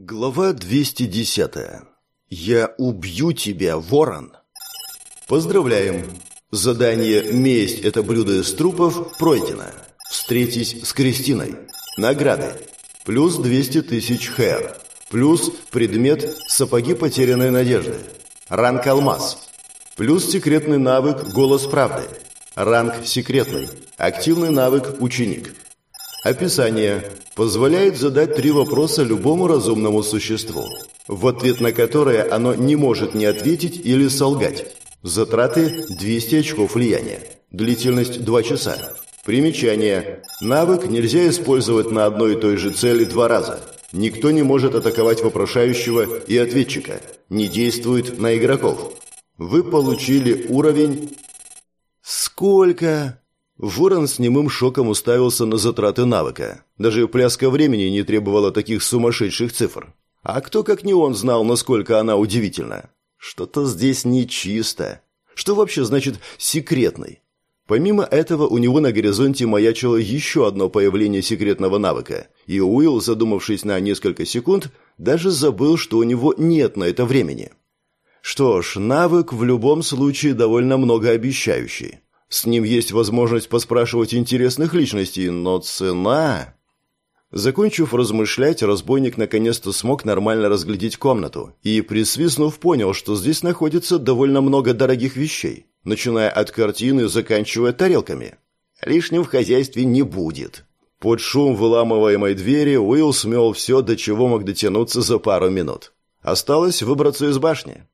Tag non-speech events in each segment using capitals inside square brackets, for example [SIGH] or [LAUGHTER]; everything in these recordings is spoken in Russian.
Глава 210. Я убью тебя, ворон. Поздравляем. Задание «Месть – это блюдо из трупов» пройдено. Встретись с Кристиной. Награды. Плюс 200 тысяч хэр. Плюс предмет «Сапоги потерянной надежды». Ранг «Алмаз». Плюс секретный навык «Голос правды». Ранг «Секретный». Активный навык «Ученик». Описание. Позволяет задать три вопроса любому разумному существу, в ответ на которые оно не может не ответить или солгать. Затраты 200 очков влияния. Длительность 2 часа. Примечание. Навык нельзя использовать на одной и той же цели два раза. Никто не может атаковать вопрошающего и ответчика. Не действует на игроков. Вы получили уровень... Сколько? Ворон с немым шоком уставился на затраты навыка. Даже пляска времени не требовала таких сумасшедших цифр. А кто, как не он, знал, насколько она удивительна? Что-то здесь нечисто. Что вообще значит «секретный»? Помимо этого, у него на горизонте маячило еще одно появление секретного навыка, и Уилл, задумавшись на несколько секунд, даже забыл, что у него нет на это времени. Что ж, навык в любом случае довольно многообещающий. С ним есть возможность поспрашивать интересных личностей, но цена... Закончив размышлять, разбойник наконец-то смог нормально разглядеть комнату и, присвистнув, понял, что здесь находится довольно много дорогих вещей, начиная от картины, заканчивая тарелками. Лишним в хозяйстве не будет. Под шум выламываемой двери Уилл смел все, до чего мог дотянуться за пару минут. Осталось выбраться из башни.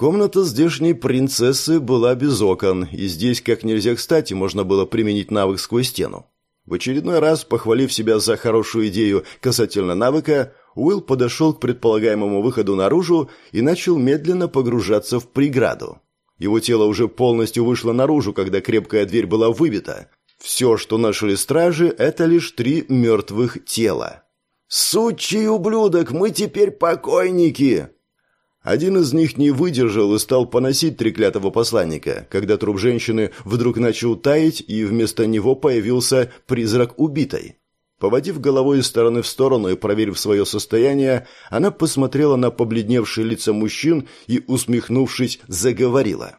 Комната здешней принцессы была без окон, и здесь как нельзя кстати можно было применить навык сквозь стену. В очередной раз, похвалив себя за хорошую идею касательно навыка, Уилл подошел к предполагаемому выходу наружу и начал медленно погружаться в преграду. Его тело уже полностью вышло наружу, когда крепкая дверь была выбита. Все, что нашли стражи, это лишь три мертвых тела. «Сучий ублюдок, мы теперь покойники!» Один из них не выдержал и стал поносить треклятого посланника, когда труп женщины вдруг начал таять, и вместо него появился призрак убитой. Поводив головой из стороны в сторону и проверив свое состояние, она посмотрела на побледневшие лица мужчин и, усмехнувшись, заговорила.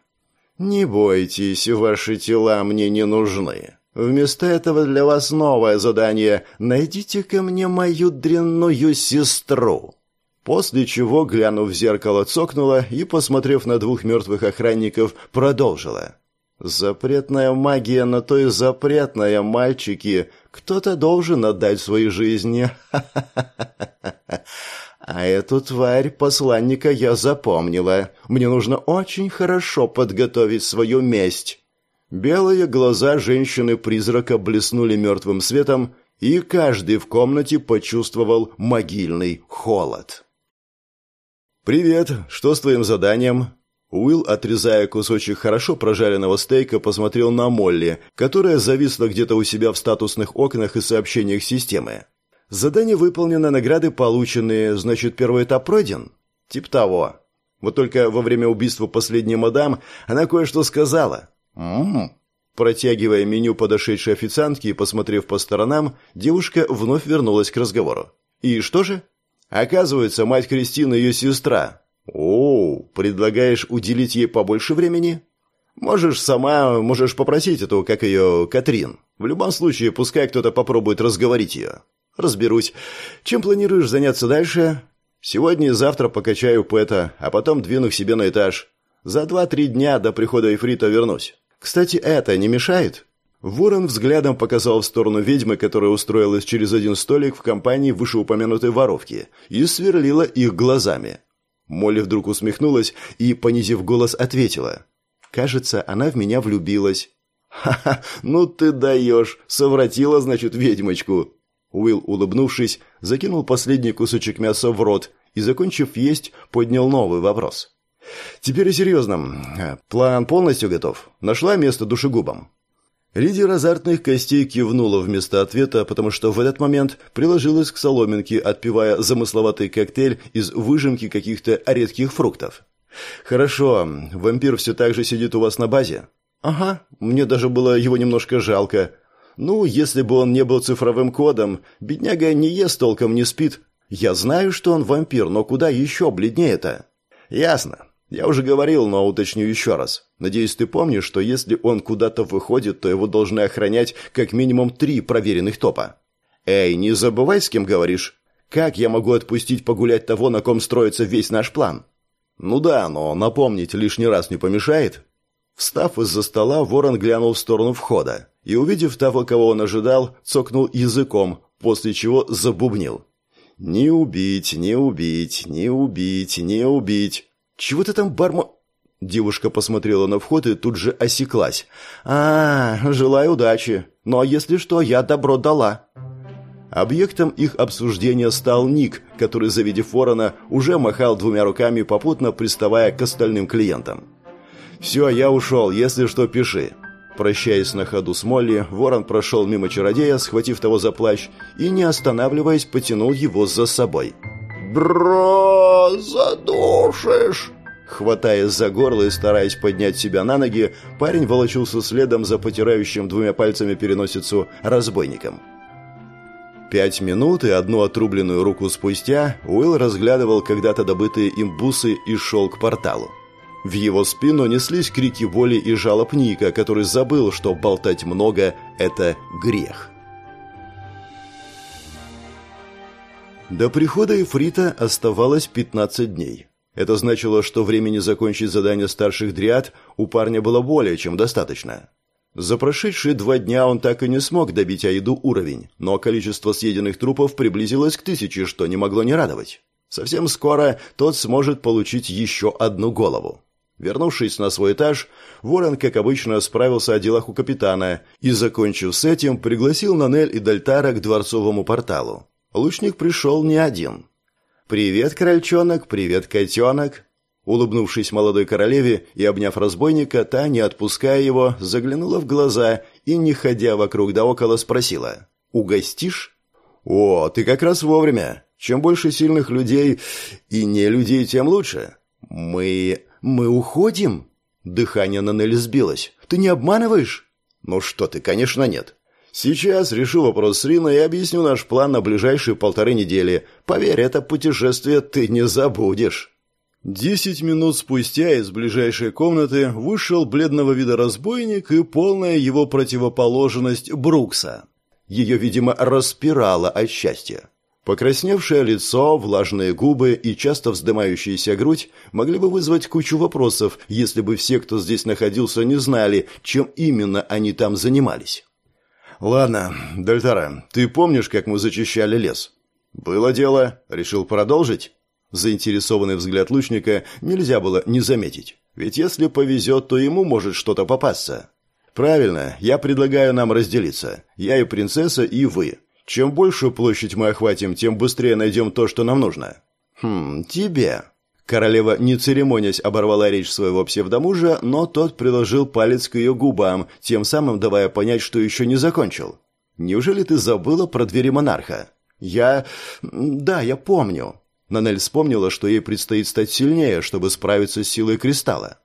«Не бойтесь, ваши тела мне не нужны. Вместо этого для вас новое задание. Найдите ко мне мою дрянную сестру». После чего, глянув в зеркало, цокнула и, посмотрев на двух мертвых охранников, продолжила. «Запретная магия на то и запретная, мальчики. Кто-то должен отдать свои жизни. [LAUGHS] А эту тварь посланника я запомнила. Мне нужно очень хорошо подготовить свою месть». Белые глаза женщины-призрака блеснули мертвым светом, и каждый в комнате почувствовал могильный холод. «Привет, что с твоим заданием?» Уилл, отрезая кусочек хорошо прожаренного стейка, посмотрел на Молли, которая зависла где-то у себя в статусных окнах и сообщениях системы. «Задание выполнено, награды получены, значит, первый этап пройден?» «Тип того. Вот только во время убийства последней мадам она кое-что сказала». «М-м-м». Протягивая меню подошедшей официантки и посмотрев по сторонам, девушка вновь вернулась к разговору. «И что же?» Оказывается, мать Кристины ее сестра. О, предлагаешь уделить ей побольше времени? Можешь сама, можешь попросить эту, как ее, Катрин. В любом случае, пускай кто-то попробует разговорить ее. Разберусь. Чем планируешь заняться дальше? Сегодня и завтра покачаю Пэта, а потом двину к себе на этаж. За два-три дня до прихода Эфрита вернусь. Кстати, это не мешает? Ворон взглядом показал в сторону ведьмы, которая устроилась через один столик в компании вышеупомянутой воровки, и сверлила их глазами. Молли вдруг усмехнулась и, понизив голос, ответила. «Кажется, она в меня влюбилась». «Ха-ха, ну ты даешь! Совратила, значит, ведьмочку!» Уилл, улыбнувшись, закинул последний кусочек мяса в рот и, закончив есть, поднял новый вопрос. «Теперь серьезно. План полностью готов? Нашла место душегубам?» Лидия азартных костей кивнула вместо ответа, потому что в этот момент приложилась к соломинке, отпивая замысловатый коктейль из выжимки каких-то редких фруктов. «Хорошо. Вампир все так же сидит у вас на базе?» «Ага. Мне даже было его немножко жалко. Ну, если бы он не был цифровым кодом, бедняга не ест толком, не спит. Я знаю, что он вампир, но куда еще бледнее-то? Ясно. Я уже говорил, но уточню еще раз. Надеюсь, ты помнишь, что если он куда-то выходит, то его должны охранять как минимум три проверенных топа. Эй, не забывай, с кем говоришь. Как я могу отпустить погулять того, на ком строится весь наш план? Ну да, но напомнить лишний раз не помешает. Встав из-за стола, ворон глянул в сторону входа и, увидев того, кого он ожидал, цокнул языком, после чего забубнил. «Не убить, не убить, не убить, не убить. Чего ты там, бармо...» Девушка посмотрела на вход и тут же осеклась. «А, желаю удачи. Но ну, а если что, я добро дала». Объектом их обсуждения стал Ник, который, завидев ворона, уже махал двумя руками, попутно приставая к остальным клиентам. «Все, я ушел. Если что, пиши». Прощаясь на ходу с Молли, ворон прошел мимо чародея, схватив того за плащ, и, не останавливаясь, потянул его за собой. «Бро, задушишь!» Хватаясь за горло и стараясь поднять себя на ноги, парень волочился следом за потирающим двумя пальцами переносицу разбойником. Пять минут и одну отрубленную руку спустя Уилл разглядывал когда-то добытые им бусы и шел к порталу. В его спину неслись крики боли и жалоб Ника, который забыл, что болтать много – это грех. До прихода Ифрита оставалось 15 дней. Это значило, что времени закончить задание старших дриад у парня было более чем достаточно. За прошедшие два дня он так и не смог добить Аиду уровень, но количество съеденных трупов приблизилось к тысяче, что не могло не радовать. Совсем скоро тот сможет получить еще одну голову. Вернувшись на свой этаж, Ворон, как обычно, справился о делах у капитана и, закончив с этим, пригласил Нанель и Дальтара к дворцовому порталу. Лучник пришел не один. «Привет, крольчонок, привет, котенок!» Улыбнувшись молодой королеве и обняв разбойника, та, не отпуская его, заглянула в глаза и, не ходя вокруг да около, спросила «Угостишь?» «О, ты как раз вовремя. Чем больше сильных людей и не людей, тем лучше. Мы... мы уходим?» Дыхание на Нелли сбилось. «Ты не обманываешь?» «Ну что ты, конечно, нет. Сейчас решу вопрос с Риной и объясню наш план на ближайшие полторы недели. Поверь, это путешествие ты не забудешь». Десять минут спустя из ближайшей комнаты вышел бледного вида разбойник и полная его противоположность Брукса. Ее, видимо, распирало от счастья. Покрасневшее лицо, влажные губы и часто вздымающаяся грудь могли бы вызвать кучу вопросов, если бы все, кто здесь находился, не знали, чем именно они там занимались. «Ладно, Дальтара, ты помнишь, как мы зачищали лес?» «Было дело. Решил продолжить?» Заинтересованный взгляд лучника нельзя было не заметить. Ведь если повезет, то ему может что-то попасться. «Правильно, я предлагаю нам разделиться. Я и принцесса, и вы. Чем большую площадь мы охватим, тем быстрее найдем то, что нам нужно». «Хм, тебе». Королева, не церемонясь, оборвала речь своего псевдомужа, но тот приложил палец к ее губам, тем самым давая понять, что еще не закончил. «Неужели ты забыла про двери монарха?» «Я... да, я помню». Нанель вспомнила, что ей предстоит стать сильнее, чтобы справиться с силой кристалла.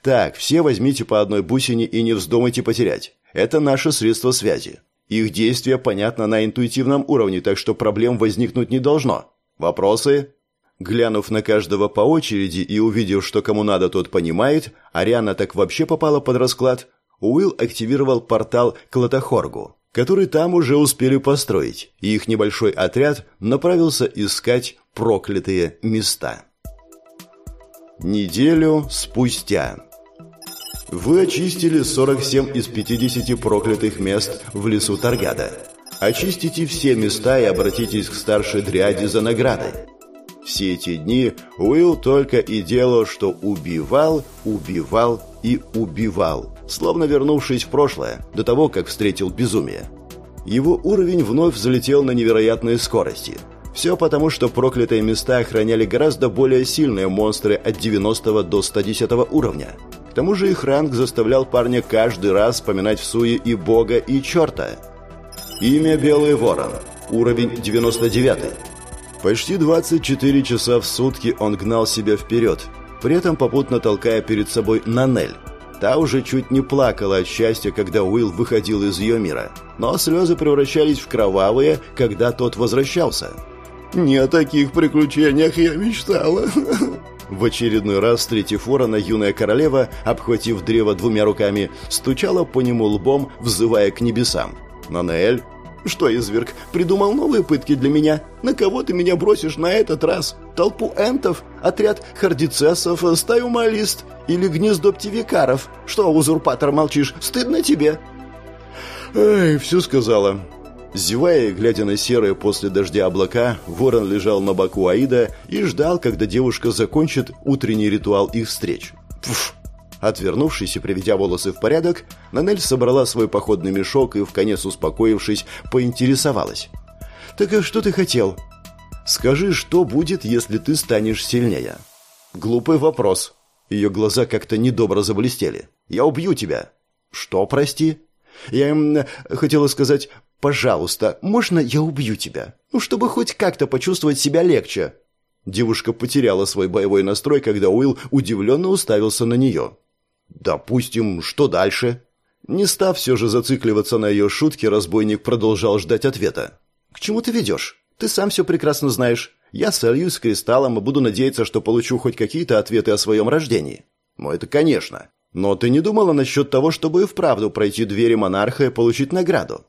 «Так, все возьмите по одной бусине и не вздумайте потерять. Это наше средство связи. Их действие понятно на интуитивном уровне, так что проблем возникнуть не должно. Вопросы?» Глянув на каждого по очереди и увидев, что кому надо, тот понимает, Ариана так вообще попала под расклад, Уилл активировал портал к Латахоргу, который там уже успели построить, и их небольшой отряд направился искать проклятые места. Неделю спустя. Вы очистили 47 из 50 проклятых мест в лесу Таргада. Очистите все места и обратитесь к старшей дряде за наградой. Все эти дни Уилл только и делал, что убивал, убивал и убивал, словно вернувшись в прошлое, до того, как встретил безумие. Его уровень вновь взлетел на невероятные скорости. Все потому, что проклятые места охраняли гораздо более сильные монстры от 90 до 110 уровня. К тому же их ранг заставлял парня каждый раз вспоминать в суе и бога, и черта. Имя Белый Ворон. Уровень 99. Почти 24 часа в сутки он гнал себя вперед, при этом попутно толкая перед собой Нанель. Та уже чуть не плакала от счастья, когда Уилл выходил из ее мира, но слезы превращались в кровавые, когда тот возвращался. Не о таких приключениях я мечтала. В очередной раз, встретив ворона, юная королева, обхватив древо двумя руками, стучала по нему лбом, взывая к небесам. «Нанель, что, изверг, придумал новые пытки для меня? На кого ты меня бросишь на этот раз? Толпу энтов? Отряд хардицесов? Стаю малист? Или гнездо птивикаров? Что, узурпатор, молчишь? Стыдно тебе?» «Эй, все сказала». Зевая и глядя на серые после дождя облака, ворон лежал на боку Аида и ждал, когда девушка закончит утренний ритуал их встреч. Пф! Отвернувшись и приведя волосы в порядок, Нанель собрала свой походный мешок и, вконец успокоившись, поинтересовалась. «Так а что ты хотел?» «Скажи, что будет, если ты станешь сильнее?» «Глупый вопрос». Ее глаза как-то недобро заблестели. «Я убью тебя». «Что, прости?» «Я им хотела сказать, пожалуйста, можно я убью тебя? Ну, чтобы хоть как-то почувствовать себя легче». Девушка потеряла свой боевой настрой, когда Уилл удивленно уставился на нее. «Допустим, что дальше?» Не став все же зацикливаться на ее шутке, разбойник продолжал ждать ответа. «К чему ты ведешь? Ты сам все прекрасно знаешь. Я сольюсь с кристаллом и буду надеяться, что получу хоть какие-то ответы о своем рождении». «Ну, это конечно. Но ты не думала насчет того, чтобы и вправду пройти двери монарха и получить награду?»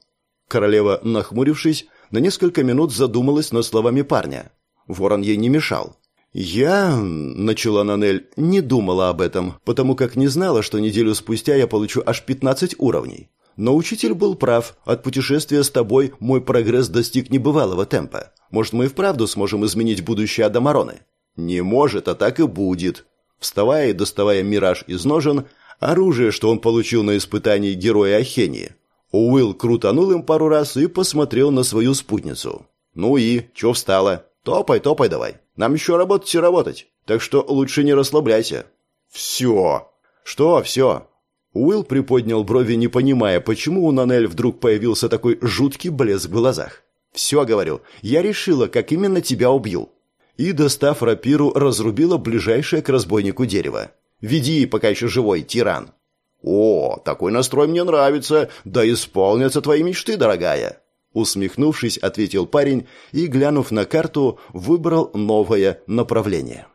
Королева, нахмурившись, на несколько минут задумалась над словами парня. Ворон ей не мешал. «Я...» — начала Нанель, — «не думала об этом, потому как не знала, что неделю спустя я получу аж 15 уровней. Но учитель был прав. От путешествия с тобой мой прогресс достиг небывалого темпа. Может, мы и вправду сможем изменить будущее Адамароны?» «Не может, а так и будет». Вставая и доставая мираж из ножен, оружие, что он получил на испытании героя Ахении. Уилл крутанул им пару раз и посмотрел на свою спутницу. «Ну и, чё встала? Топай, топай давай». Нам еще работать и работать, так что лучше не расслабляйся». «Все». «Что все?» Уилл приподнял брови, не понимая, почему у Нанель вдруг появился такой жуткий блеск в глазах. «Все, говорю, я решила, как именно тебя убью». И, достав рапиру, разрубила ближайшее к разбойнику дерево. «Веди, пока еще живой, тиран». «О, такой настрой мне нравится, да исполнятся твои мечты, дорогая». Усмехнувшись, ответил парень и, глянув на карту, выбрал новое направление.